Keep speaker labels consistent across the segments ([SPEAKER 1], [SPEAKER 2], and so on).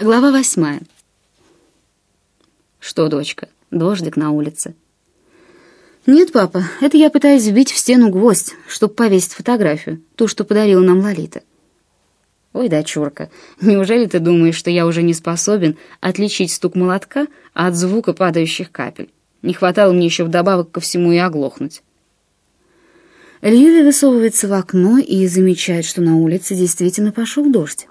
[SPEAKER 1] Глава восьмая. Что, дочка, дождик на улице? Нет, папа, это я пытаюсь вбить в стену гвоздь, чтобы повесить фотографию, ту, что подарила нам Лолита. Ой, дочурка, неужели ты думаешь, что я уже не способен отличить стук молотка от звука падающих капель? Не хватало мне еще вдобавок ко всему и оглохнуть. Льюви высовывается в окно и замечает, что на улице действительно пошел дождь.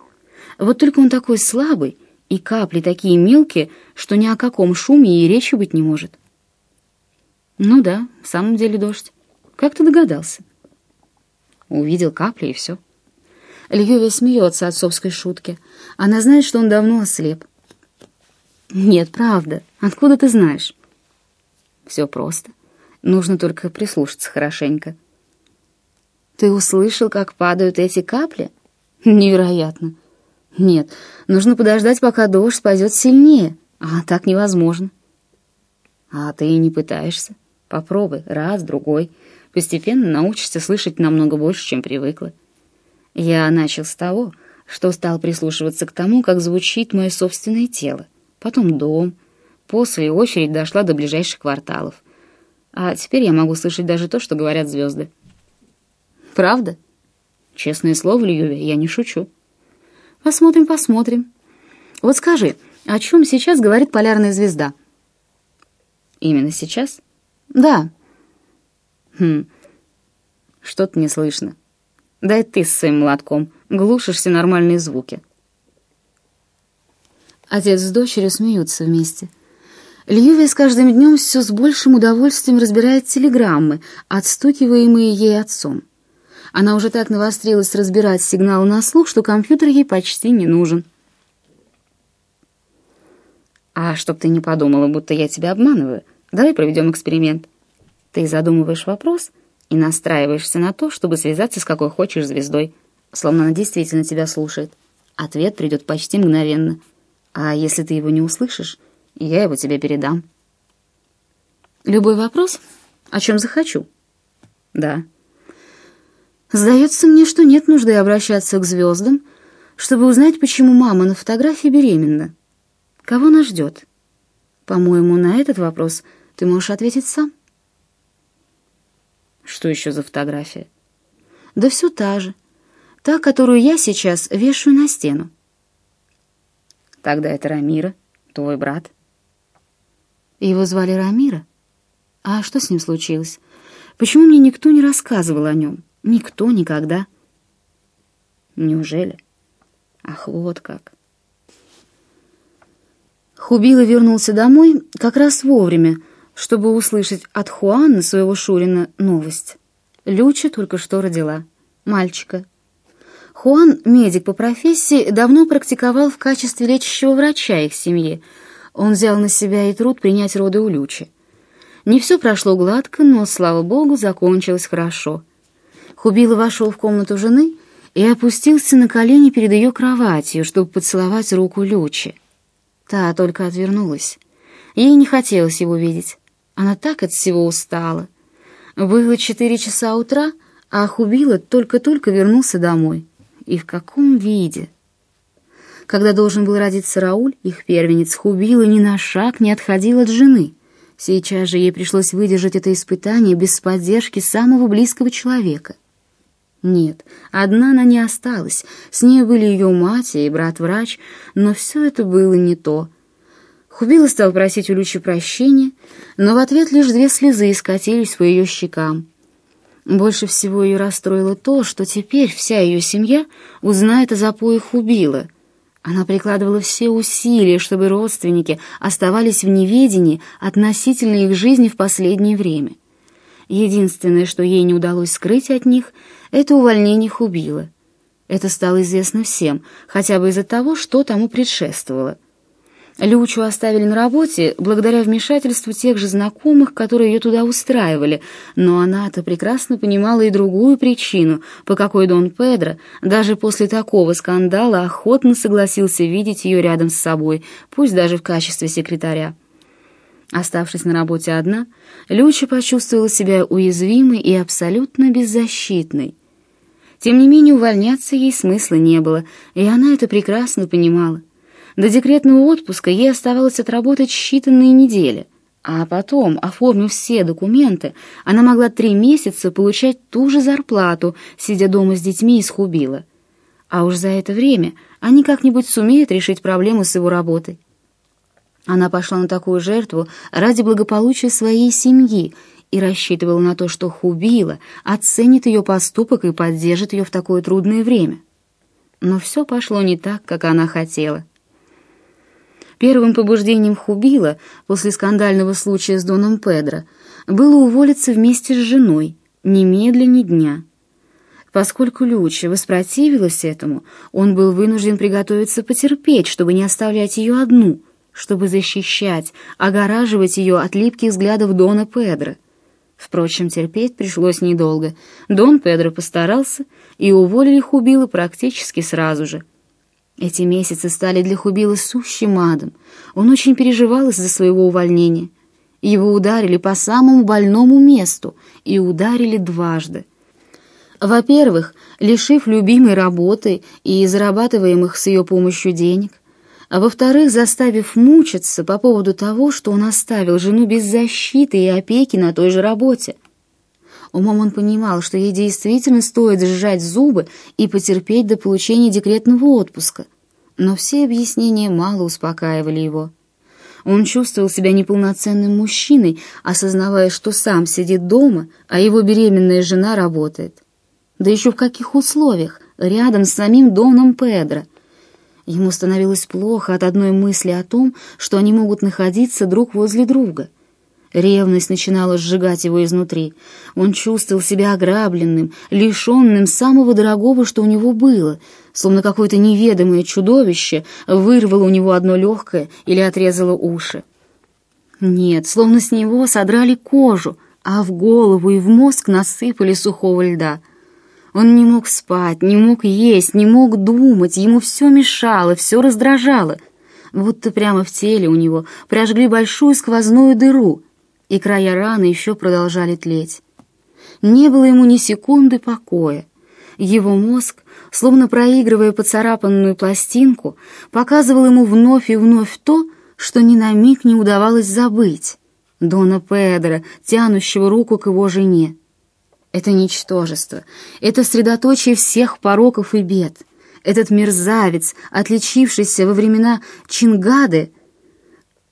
[SPEAKER 1] Вот только он такой слабый, и капли такие мелкие, что ни о каком шуме и речи быть не может. Ну да, в самом деле дождь. Как ты догадался? Увидел капли и все. Льюви смеется от отцовской шутки. Она знает, что он давно ослеп. Нет, правда. Откуда ты знаешь? Все просто. Нужно только прислушаться хорошенько. Ты услышал, как падают эти капли? Невероятно. Нет, нужно подождать, пока дождь пойдет сильнее, а так невозможно. А ты и не пытаешься. Попробуй, раз, другой. Постепенно научишься слышать намного больше, чем привыкла. Я начал с того, что стал прислушиваться к тому, как звучит мое собственное тело, потом дом, по своей очередь дошла до ближайших кварталов. А теперь я могу слышать даже то, что говорят звезды. Правда? Честное слово, Льюви, я не шучу. Посмотрим, посмотрим. Вот скажи, о чем сейчас говорит полярная звезда? Именно сейчас? Да. Хм, что-то не слышно. Дай ты с своим молотком, глушишь все нормальные звуки. Отец с дочерью смеются вместе. Льюви с каждым днем все с большим удовольствием разбирает телеграммы, отстукиваемые ей отцом. Она уже так навострилась разбирать сигнал на слух, что компьютер ей почти не нужен. «А чтоб ты не подумала, будто я тебя обманываю, давай проведем эксперимент. Ты задумываешь вопрос и настраиваешься на то, чтобы связаться с какой хочешь звездой, словно она действительно тебя слушает. Ответ придет почти мгновенно. А если ты его не услышишь, я его тебе передам». «Любой вопрос? О чем захочу?» «Да». Сдается мне, что нет нужды обращаться к звездам, чтобы узнать, почему мама на фотографии беременна. Кого она ждет? По-моему, на этот вопрос ты можешь ответить сам. Что еще за фотография? Да все та же. Та, которую я сейчас вешаю на стену. Тогда это Рамира, твой брат. Его звали Рамира? А что с ним случилось? Почему мне никто не рассказывал о нем? Никто никогда. Неужели? Ах, вот как. Хубила вернулся домой как раз вовремя, чтобы услышать от Хуана, своего Шурина, новость. Люча только что родила. Мальчика. Хуан, медик по профессии, давно практиковал в качестве лечащего врача их семьи. Он взял на себя и труд принять роды у Лючи. Не все прошло гладко, но, слава богу, закончилось хорошо — Хубила вошел в комнату жены и опустился на колени перед ее кроватью, чтобы поцеловать руку Лючи. Та только отвернулась. Ей не хотелось его видеть. Она так от всего устала. Было четыре часа утра, а Хубила только-только вернулся домой. И в каком виде? Когда должен был родиться Рауль, их первенец Хубила ни на шаг не отходил от жены. Сейчас же ей пришлось выдержать это испытание без поддержки самого близкого человека. Нет, одна она не осталась. С ней были ее мать и брат-врач, но все это было не то. Хубила стал просить у Лючи прощения, но в ответ лишь две слезы скатились по ее щекам. Больше всего ее расстроило то, что теперь вся ее семья узнает о запоях Хубила. Она прикладывала все усилия, чтобы родственники оставались в неведении относительно их жизни в последнее время. Единственное, что ей не удалось скрыть от них, это увольнение Хубила. Это стало известно всем, хотя бы из-за того, что тому предшествовало. Лючу оставили на работе благодаря вмешательству тех же знакомых, которые ее туда устраивали, но она-то прекрасно понимала и другую причину, по какой Дон Педро даже после такого скандала охотно согласился видеть ее рядом с собой, пусть даже в качестве секретаря. Оставшись на работе одна, Люча почувствовала себя уязвимой и абсолютно беззащитной. Тем не менее, увольняться ей смысла не было, и она это прекрасно понимала. До декретного отпуска ей оставалось отработать считанные недели, а потом, оформив все документы, она могла три месяца получать ту же зарплату, сидя дома с детьми из Хубила. А уж за это время они как-нибудь сумеют решить проблему с его работой. Она пошла на такую жертву ради благополучия своей семьи и рассчитывала на то, что Хубила оценит ее поступок и поддержит ее в такое трудное время. Но все пошло не так, как она хотела. Первым побуждением Хубила после скандального случая с Доном Педро было уволиться вместе с женой, немедленно дня. Поскольку Люча воспротивилась этому, он был вынужден приготовиться потерпеть, чтобы не оставлять ее одну — чтобы защищать, огораживать ее от липких взглядов Дона Педро. Впрочем, терпеть пришлось недолго. Дон Педро постарался, и уволили Хубила практически сразу же. Эти месяцы стали для Хубила сущим адом. Он очень переживал из-за своего увольнения. Его ударили по самому больному месту, и ударили дважды. Во-первых, лишив любимой работы и зарабатываемых с ее помощью денег а во-вторых, заставив мучиться по поводу того, что он оставил жену без защиты и опеки на той же работе. Умом он понимал, что ей действительно стоит сжать зубы и потерпеть до получения декретного отпуска, но все объяснения мало успокаивали его. Он чувствовал себя неполноценным мужчиной, осознавая, что сам сидит дома, а его беременная жена работает. Да еще в каких условиях, рядом с самим Доном Педро — Ему становилось плохо от одной мысли о том, что они могут находиться друг возле друга. Ревность начинала сжигать его изнутри. Он чувствовал себя ограбленным, лишенным самого дорогого, что у него было, словно какое-то неведомое чудовище вырвало у него одно легкое или отрезало уши. Нет, словно с него содрали кожу, а в голову и в мозг насыпали сухого льда — он не мог спать, не мог есть, не мог думать, ему все мешало, все раздражало. Будто прямо в теле у него прожгли большую сквозную дыру, и края раны еще продолжали тлеть. Не было ему ни секунды покоя. Его мозг, словно проигрывая поцарапанную пластинку, показывал ему вновь и вновь то, что ни на миг не удавалось забыть. Дона Педро, тянущего руку к его жене. Это ничтожество, это средоточие всех пороков и бед. Этот мерзавец, отличившийся во времена Чингады,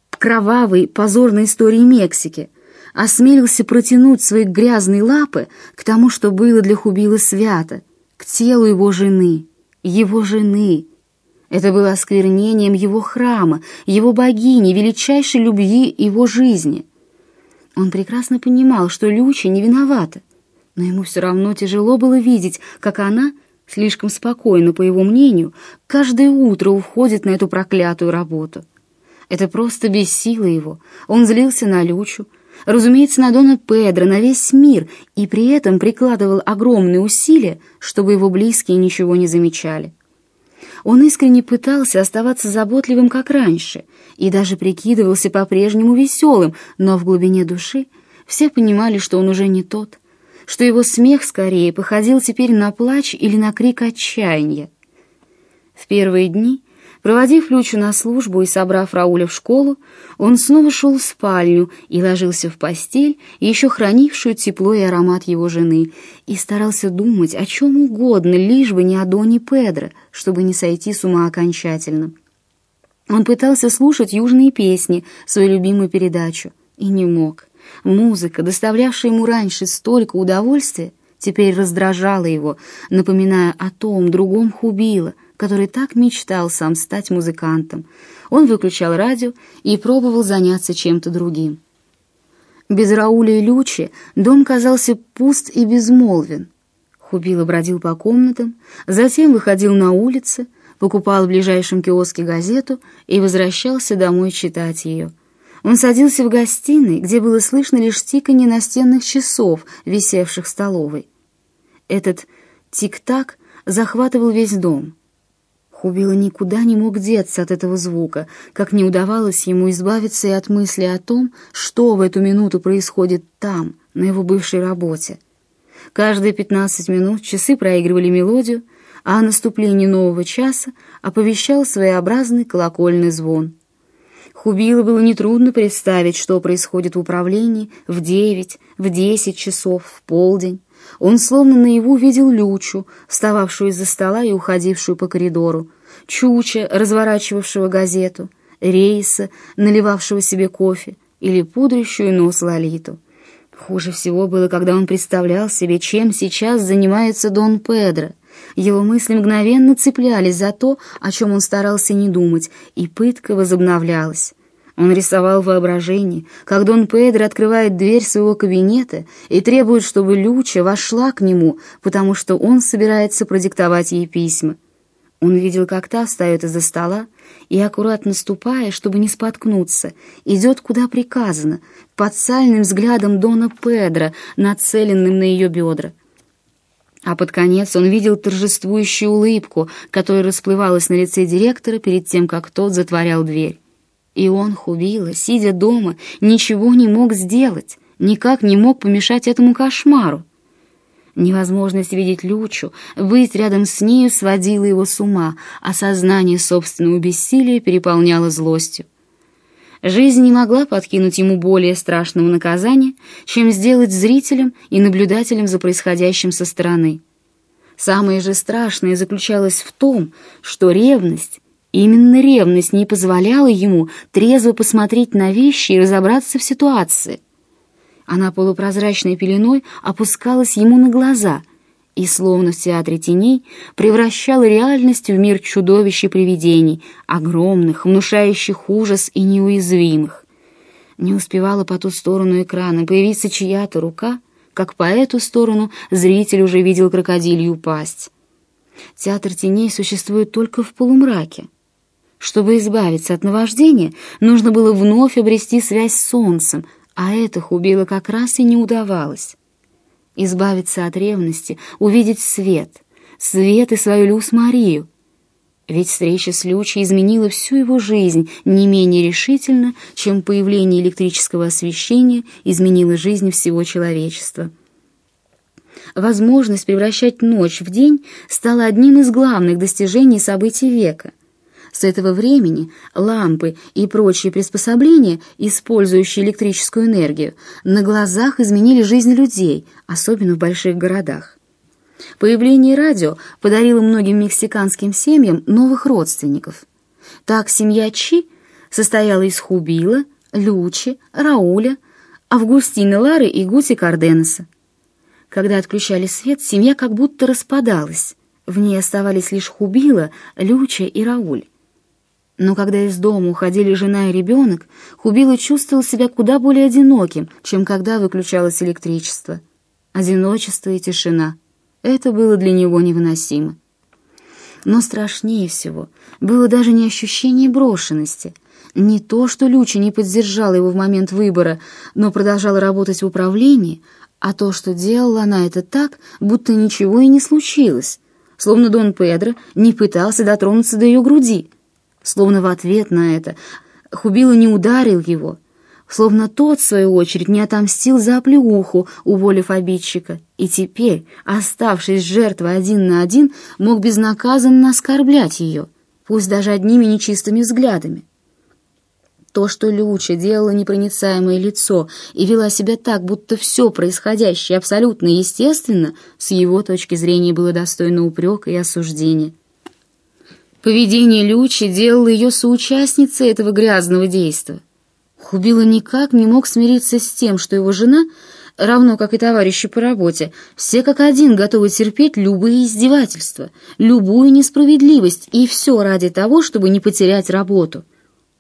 [SPEAKER 1] кровавой, позорной истории Мексики, осмелился протянуть свои грязные лапы к тому, что было для Хубила свято, к телу его жены, его жены. Это было осквернением его храма, его богини, величайшей любви его жизни. Он прекрасно понимал, что Люча не виновата но ему все равно тяжело было видеть, как она, слишком спокойно, по его мнению, каждое утро уходит на эту проклятую работу. Это просто бесило его. Он злился на Лючу, разумеется, на Дона Педро, на весь мир, и при этом прикладывал огромные усилия, чтобы его близкие ничего не замечали. Он искренне пытался оставаться заботливым, как раньше, и даже прикидывался по-прежнему веселым, но в глубине души все понимали, что он уже не тот, что его смех скорее походил теперь на плач или на крик отчаяния. В первые дни, проводив Лючу на службу и собрав Рауля в школу, он снова шел в спальню и ложился в постель, еще хранившую тепло и аромат его жены, и старался думать о чем угодно, лишь бы не о Доне Педро, чтобы не сойти с ума окончательно. Он пытался слушать южные песни, свою любимую передачу, и не мог. Музыка, доставлявшая ему раньше столько удовольствия, теперь раздражала его, напоминая о том другом Хубила, который так мечтал сам стать музыкантом. Он выключал радио и пробовал заняться чем-то другим. Без Рауля и Лючи дом казался пуст и безмолвен. Хубила бродил по комнатам, затем выходил на улицы, покупал в ближайшем киоске газету и возвращался домой читать ее — он садился в гостиной, где было слышно лишь тиканье настенных часов, висевших в столовой. Этот тик-так захватывал весь дом. Хубила никуда не мог деться от этого звука, как не удавалось ему избавиться и от мысли о том, что в эту минуту происходит там, на его бывшей работе. Каждые пятнадцать минут часы проигрывали мелодию, а о наступлении нового часа оповещал своеобразный колокольный звон. Хубилу было нетрудно представить, что происходит в управлении в девять, в десять часов, в полдень. Он словно наяву видел Лючу, встававшую из-за стола и уходившую по коридору, Чуча, разворачивавшего газету, Рейса, наливавшего себе кофе, или пудрящую нос Лолиту. Хуже всего было, когда он представлял себе, чем сейчас занимается Дон Педро. Его мысли мгновенно цеплялись за то, о чем он старался не думать, и пытка возобновлялась. Он рисовал воображение, как Дон Педро открывает дверь своего кабинета и требует, чтобы Люча вошла к нему, потому что он собирается продиктовать ей письма. Он видел, как та встает из-за стола и, аккуратно ступая, чтобы не споткнуться, идет куда приказано, под сальным взглядом Дона Педро, нацеленным на ее бедра. А под конец он видел торжествующую улыбку, которая расплывалась на лице директора перед тем, как тот затворял дверь. И он, Хубила, сидя дома, ничего не мог сделать, никак не мог помешать этому кошмару. Невозможность видеть Лючу, быть рядом с нею сводила его с ума, а сознание собственного бессилия переполняло злостью. Жизнь не могла подкинуть ему более страшного наказания, чем сделать зрителем и наблюдателем за происходящим со стороны. Самое же страшное заключалось в том, что ревность, именно ревность не позволяла ему трезво посмотреть на вещи и разобраться в ситуации — она полупрозрачной пеленой опускалась ему на глаза и, словно в театре теней, превращала реальность в мир чудовищ и привидений, огромных, внушающих ужас и неуязвимых. Не успевала по ту сторону экрана появиться чья-то рука, как по эту сторону зритель уже видел крокодилью пасть. Театр теней существует только в полумраке. Чтобы избавиться от наваждения, нужно было вновь обрести связь с солнцем — а это Хубила как раз и не удавалось. Избавиться от ревности, увидеть свет, свет и свою Люс Марию. Ведь встреча с Лючей изменила всю его жизнь не менее решительно, чем появление электрического освещения изменило жизнь всего человечества. Возможность превращать ночь в день стала одним из главных достижений событий века — с этого времени лампы и прочие приспособления, использующие электрическую энергию, на глазах изменили жизнь людей, особенно в больших городах. Появление радио подарило многим мексиканским семьям новых родственников. Так семья Чи состояла из Хубила, Лючи, Рауля, Августины Лары и Гути Карденеса. Когда отключали свет, семья как будто распадалась. В ней оставались лишь Хубила, Люча и Рауль. Но когда из дома уходили жена и ребенок, Хубила чувствовал себя куда более одиноким, чем когда выключалось электричество. Одиночество и тишина — это было для него невыносимо. Но страшнее всего было даже не ощущение брошенности, не то, что Люча не поддержала его в момент выбора, но продолжала работать в управлении, а то, что делала она это так, будто ничего и не случилось, словно Дон Педро не пытался дотронуться до ее груди — Словно в ответ на это Хубила не ударил его, словно тот, в свою очередь, не отомстил за оплеуху, уволив обидчика, и теперь, оставшись жертвой один на один, мог безнаказанно оскорблять ее, пусть даже одними нечистыми взглядами. То, что Люча делала непроницаемое лицо и вела себя так, будто все происходящее абсолютно естественно, с его точки зрения было достойно упрека и осуждения. Поведение Лючи делало ее соучастницей этого грязного действа. Хубила никак не мог смириться с тем, что его жена, равно как и товарищи по работе, все как один готовы терпеть любые издевательства, любую несправедливость, и все ради того, чтобы не потерять работу.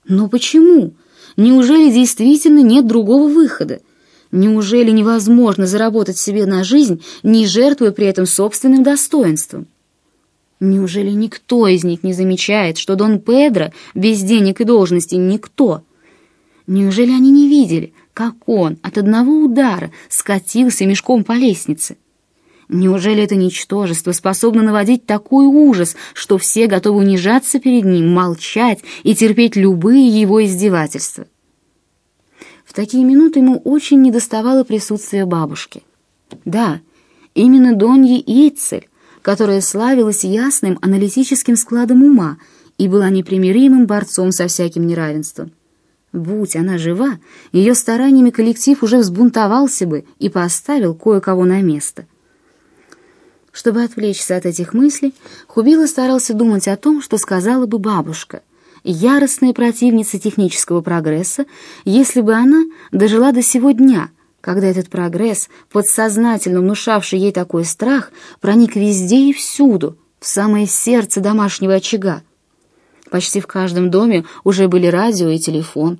[SPEAKER 1] Но почему? Неужели действительно нет другого выхода? Неужели невозможно заработать себе на жизнь, не жертвуя при этом собственным достоинством? Неужели никто из них не замечает, что Дон Педро без денег и должности никто? Неужели они не видели, как он от одного удара скатился мешком по лестнице? Неужели это ничтожество способно наводить такой ужас, что все готовы унижаться перед ним, молчать и терпеть любые его издевательства? В такие минуты ему очень недоставало присутствия бабушки. Да, именно Донья Ицель которая славилась ясным аналитическим складом ума и была непримиримым борцом со всяким неравенством. Будь она жива, ее стараниями коллектив уже взбунтовался бы и поставил кое-кого на место. Чтобы отвлечься от этих мыслей, Хубила старался думать о том, что сказала бы бабушка, яростная противница технического прогресса, если бы она дожила до сего дня, когда этот прогресс, подсознательно внушавший ей такой страх, проник везде и всюду, в самое сердце домашнего очага. Почти в каждом доме уже были радио и телефон,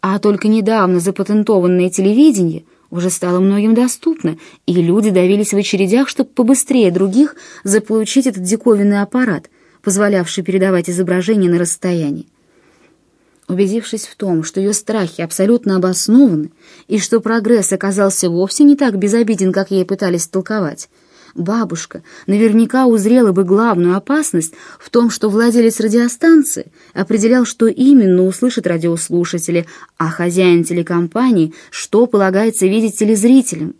[SPEAKER 1] а только недавно запатентованное телевидение — уже стало многим доступно, и люди давились в очередях, чтобы побыстрее других заполучить этот диковинный аппарат, позволявший передавать изображение на расстоянии. Убедившись в том, что ее страхи абсолютно обоснованы, и что прогресс оказался вовсе не так безобиден, как ей пытались толковать, бабушка наверняка узрела бы главную опасность в том, что владелец радиостанции определял, что именно услышат радиослушатели, а хозяин телекомпании, что полагается видеть телезрителям.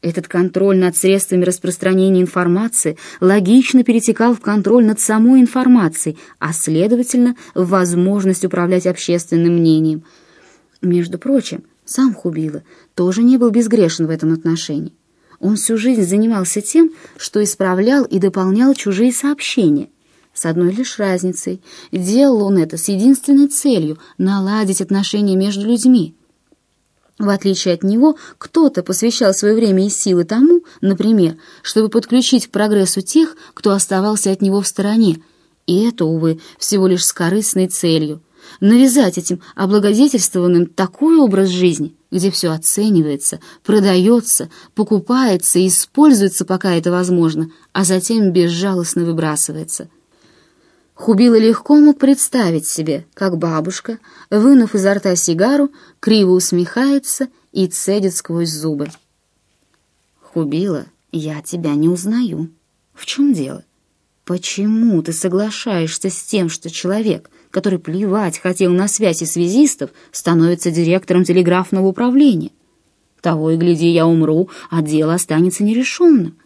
[SPEAKER 1] Этот контроль над средствами распространения информации логично перетекал в контроль над самой информацией, а, следовательно, в возможность управлять общественным мнением. Между прочим, сам Хубила тоже не был безгрешен в этом отношении. Он всю жизнь занимался тем, что исправлял и дополнял чужие сообщения. С одной лишь разницей. Делал он это с единственной целью — наладить отношения между людьми. В отличие от него, кто-то посвящал свое время и силы тому, например, чтобы подключить к прогрессу тех, кто оставался от него в стороне, и это, увы, всего лишь с корыстной целью — навязать этим облагодетельствованным такой образ жизни, где все оценивается, продается, покупается и используется, пока это возможно, а затем безжалостно выбрасывается. Хубила легко мог представить себе, как бабушка, вынув изо рта сигару, криво усмехается и цедит сквозь зубы. «Хубила, я тебя не узнаю. В чем дело? Почему ты соглашаешься с тем, что человек, который плевать хотел на связь и связистов, становится директором телеграфного управления. Того и гляди, я умру, а дело останется нерешенным.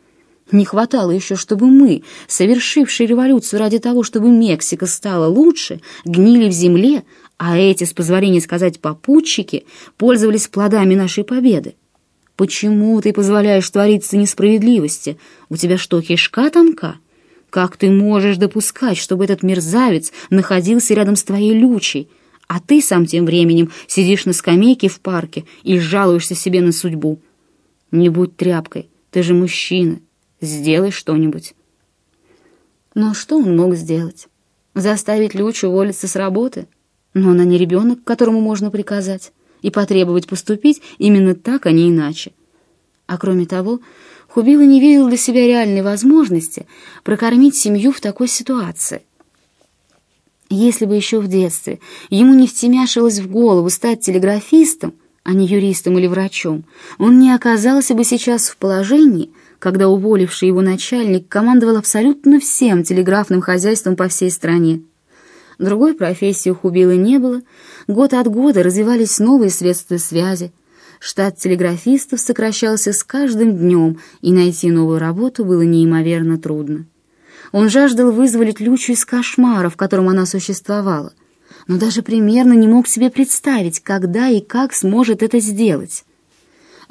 [SPEAKER 1] Не хватало еще, чтобы мы, совершившие революцию ради того, чтобы Мексика стала лучше, гнили в земле, а эти, с позволения сказать попутчики, пользовались плодами нашей победы. Почему ты позволяешь твориться несправедливости? У тебя что, кишка тонка? Как ты можешь допускать, чтобы этот мерзавец находился рядом с твоей лючей, а ты сам тем временем сидишь на скамейке в парке и жалуешься себе на судьбу? Не будь тряпкой, ты же мужчина, сделай что-нибудь. Но что он мог сделать? Заставить Лючу уволиться с работы? Но она не ребенок, которому можно приказать, и потребовать поступить именно так, а не иначе. А кроме того, Хубила не видел для себя реальной возможности прокормить семью в такой ситуации. Если бы еще в детстве ему не втемяшилось в голову стать телеграфистом, а не юристом или врачом, он не оказался бы сейчас в положении, когда уволивший его начальник командовал абсолютно всем телеграфным хозяйством по всей стране. Другой профессии у Хубилы не было, год от года развивались новые средства связи, Штат телеграфистов сокращался с каждым днем, и найти новую работу было неимоверно трудно. Он жаждал вызволить Лючу из кошмара, в котором она существовала, но даже примерно не мог себе представить, когда и как сможет это сделать.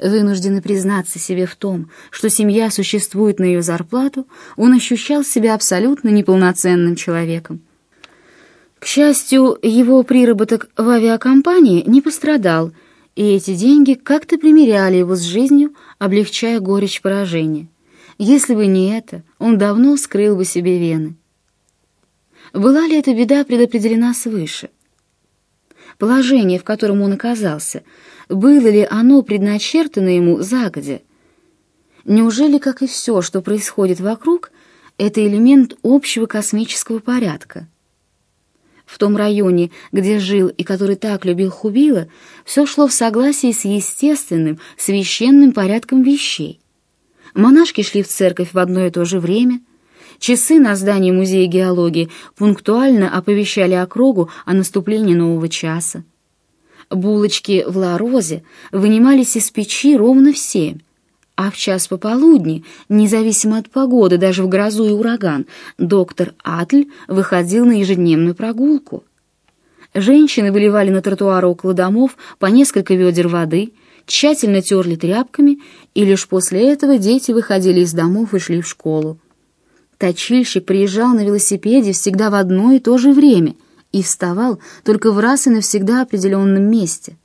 [SPEAKER 1] Вынужденный признаться себе в том, что семья существует на ее зарплату, он ощущал себя абсолютно неполноценным человеком. К счастью, его приработок в авиакомпании не пострадал, и эти деньги как-то примеряли его с жизнью, облегчая горечь поражения. Если бы не это, он давно скрыл бы себе вены. Была ли эта беда предопределена свыше? Положение, в котором он оказался, было ли оно предначертано ему загодя? Неужели, как и все, что происходит вокруг, это элемент общего космического порядка? В том районе, где жил и который так любил Хубила, все шло в согласии с естественным, священным порядком вещей. Монашки шли в церковь в одно и то же время. Часы на здании музея геологии пунктуально оповещали округу о наступлении нового часа. Булочки в Ларозе вынимались из печи ровно в семь, а в час пополудни, независимо от погоды, даже в грозу и ураган, доктор Атль выходил на ежедневную прогулку. Женщины выливали на тротуары около домов по несколько ведер воды, тщательно терли тряпками, и лишь после этого дети выходили из домов и шли в школу. Точильщик приезжал на велосипеде всегда в одно и то же время и вставал только в раз и навсегда определенном месте.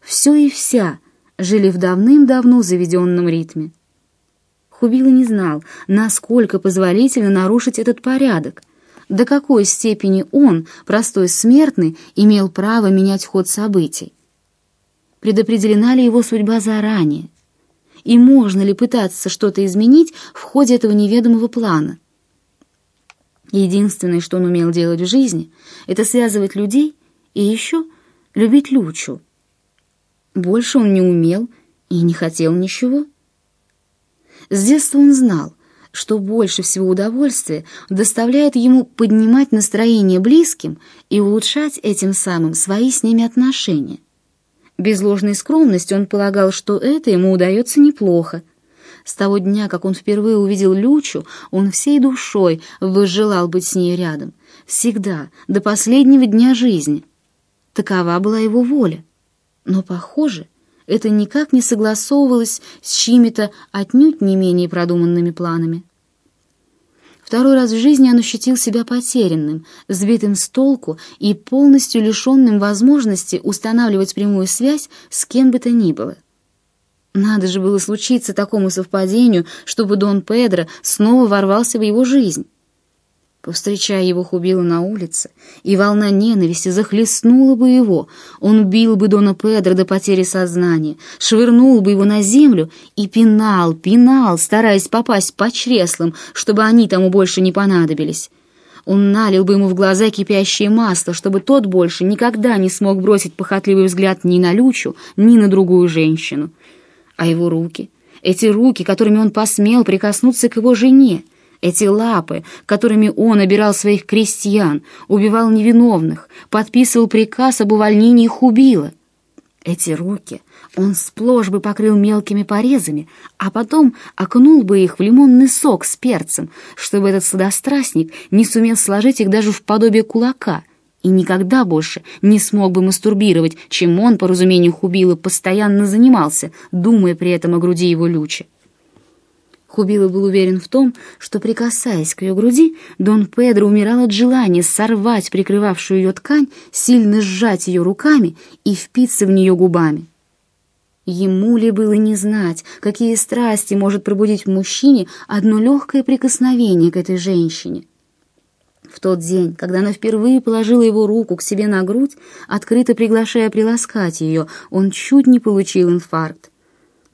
[SPEAKER 1] Все и вся жили в давным-давно заведенном ритме. Хубила не знал, насколько позволительно нарушить этот порядок, до какой степени он, простой смертный, имел право менять ход событий. Предопределена ли его судьба заранее? И можно ли пытаться что-то изменить в ходе этого неведомого плана? Единственное, что он умел делать в жизни, это связывать людей и еще любить Лючу. Больше он не умел и не хотел ничего. С детства он знал, что больше всего удовольствия доставляет ему поднимать настроение близким и улучшать этим самым свои с ними отношения. Без ложной скромности он полагал, что это ему удается неплохо. С того дня, как он впервые увидел Лючу, он всей душой возжелал быть с ней рядом. Всегда, до последнего дня жизни. Такова была его воля. Но, похоже, это никак не согласовывалось с чьими-то отнюдь не менее продуманными планами. Второй раз в жизни он ощутил себя потерянным, сбитым с толку и полностью лишенным возможности устанавливать прямую связь с кем бы то ни было. Надо же было случиться такому совпадению, чтобы Дон Педро снова ворвался в его жизнь. Повстречая его Хубила на улице, и волна ненависти захлестнула бы его, он бил бы Дона Педро до потери сознания, швырнул бы его на землю и пинал, пинал, стараясь попасть по чреслам, чтобы они тому больше не понадобились. Он налил бы ему в глаза кипящее масло, чтобы тот больше никогда не смог бросить похотливый взгляд ни на Лючу, ни на другую женщину. А его руки, эти руки, которыми он посмел прикоснуться к его жене, эти лапы, которыми он обирал своих крестьян, убивал невиновных, подписывал приказ об увольнении Хубила. Эти руки он сплошь бы покрыл мелкими порезами, а потом окунул бы их в лимонный сок с перцем, чтобы этот сладострастник не сумел сложить их даже в подобие кулака и никогда больше не смог бы мастурбировать, чем он, по разумению Хубила, постоянно занимался, думая при этом о груди его лючи. Хубила был уверен в том, что, прикасаясь к ее груди, Дон Педро умирал от желания сорвать прикрывавшую ее ткань, сильно сжать ее руками и впиться в нее губами. Ему ли было не знать, какие страсти может пробудить в мужчине одно легкое прикосновение к этой женщине? В тот день, когда она впервые положила его руку к себе на грудь, открыто приглашая приласкать ее, он чуть не получил инфаркт.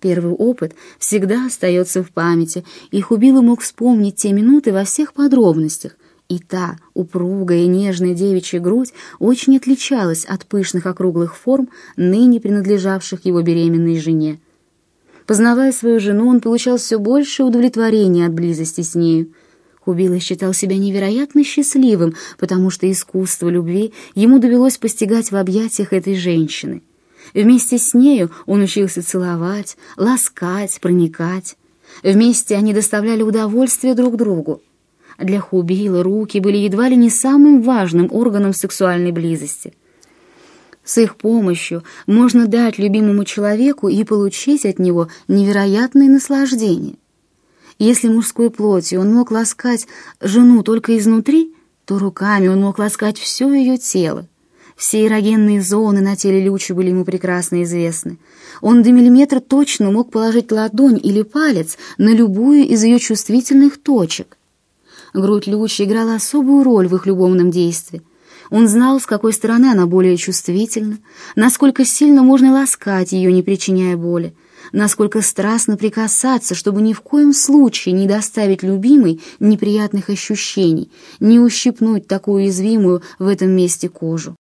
[SPEAKER 1] Первый опыт всегда остается в памяти, и Хубила мог вспомнить те минуты во всех подробностях. И та упругая и нежная девичья грудь очень отличалась от пышных округлых форм, ныне принадлежавших его беременной жене. Познавая свою жену, он получал все больше удовлетворения от близости с нею. Хубила считал себя невероятно счастливым, потому что искусство любви ему довелось постигать в объятиях этой женщины — Вместе с нею он учился целовать, ласкать, проникать. Вместе они доставляли удовольствие друг другу. Для Хубила руки были едва ли не самым важным органом сексуальной близости. С их помощью можно дать любимому человеку и получить от него невероятное наслаждение. Если мужской плотью он мог ласкать жену только изнутри, то руками он мог ласкать все ее тело. Все эрогенные зоны на теле Лючи были ему прекрасно известны. Он до миллиметра точно мог положить ладонь или палец на любую из ее чувствительных точек. Грудь Лючи играла особую роль в их любовном действии. Он знал, с какой стороны она более чувствительна, насколько сильно можно ласкать ее, не причиняя боли, насколько страстно прикасаться, чтобы ни в коем случае не доставить любимой неприятных ощущений, не ущипнуть такую уязвимую в этом месте кожу.